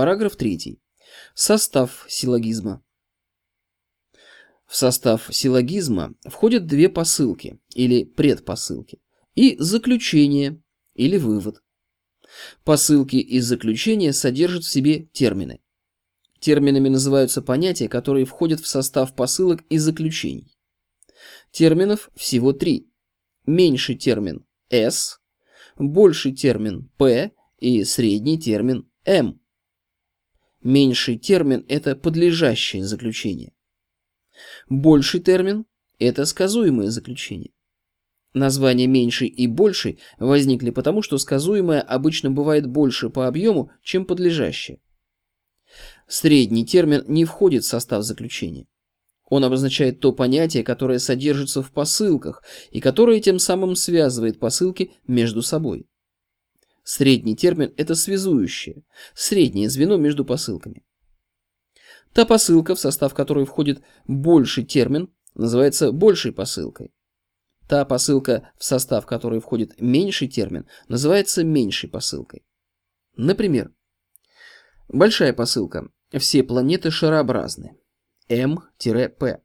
Параграф 3. Состав силлогизма. В состав силлогизма входят две посылки или предпосылки и заключение или вывод. Посылки и заключения содержат в себе термины. Терминами называются понятия, которые входят в состав посылок и заключений. Терминов всего три. Меньший термин S, больший термин P и средний термин M. Меньший термин – это подлежащее заключение. Больший термин – это сказуемое заключение. Названия меньший и больший возникли потому, что сказуемое обычно бывает больше по объему, чем подлежащее. Средний термин не входит в состав заключения. Он обозначает то понятие, которое содержится в посылках и которое тем самым связывает посылки между собой. Средний термин – это связующее, среднее звено между посылками. Та посылка, в состав которой входит больший термин, называется большей посылкой. Та посылка, в состав которой входит меньший термин, называется меньшей посылкой. Например, большая посылка – все планеты шарообразны. М-П.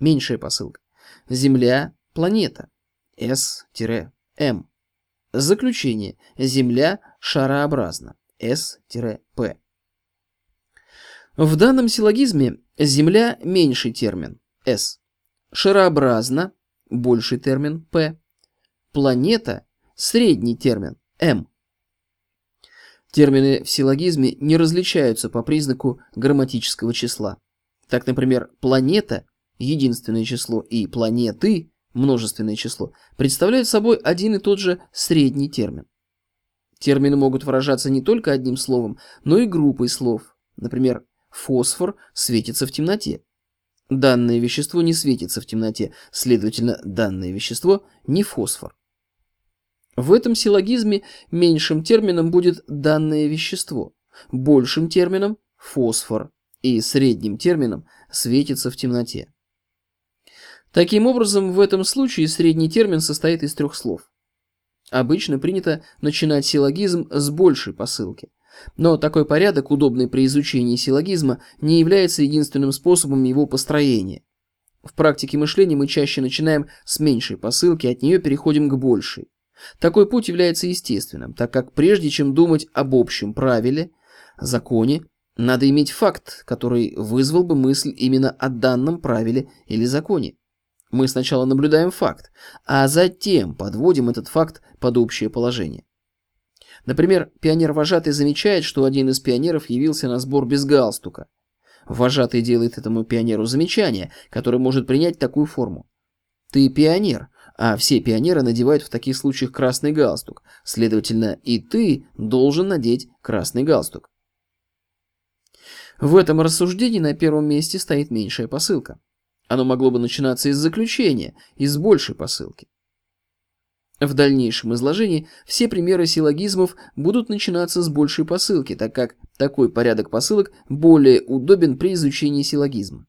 Меньшая посылка – Земля – планета. С-М. Заключение. Земля шарообразна. С-П. В данном силлогизме Земля – меньший термин. С. Шарообразна – больший термин. П. Планета – средний термин. М. Термины в силлогизме не различаются по признаку грамматического числа. Так, например, планета – единственное число и планеты множественное число, представляют собой один и тот же средний термин. Термины могут выражаться не только одним словом, но и группой слов. Например, фосфор светится в темноте. Данное вещество не светится в темноте, следовательно, данное вещество не фосфор. В этом силлогизме меньшим термином будет данное вещество, большим термином – фосфор и средним термином светится в темноте. Таким образом, в этом случае средний термин состоит из трех слов. Обычно принято начинать силлогизм с большей посылки. Но такой порядок, удобный при изучении силлогизма, не является единственным способом его построения. В практике мышления мы чаще начинаем с меньшей посылки, от нее переходим к большей. Такой путь является естественным, так как прежде чем думать об общем правиле, законе, надо иметь факт, который вызвал бы мысль именно о данном правиле или законе. Мы сначала наблюдаем факт, а затем подводим этот факт под общее положение. Например, пионер-вожатый замечает, что один из пионеров явился на сбор без галстука. Вожатый делает этому пионеру замечание, которое может принять такую форму. Ты пионер, а все пионеры надевают в таких случаях красный галстук. Следовательно, и ты должен надеть красный галстук. В этом рассуждении на первом месте стоит меньшая посылка. Оно могло бы начинаться из заключения, из большей посылки. В дальнейшем изложении все примеры силлогизмов будут начинаться с большей посылки, так как такой порядок посылок более удобен при изучении силлогизма.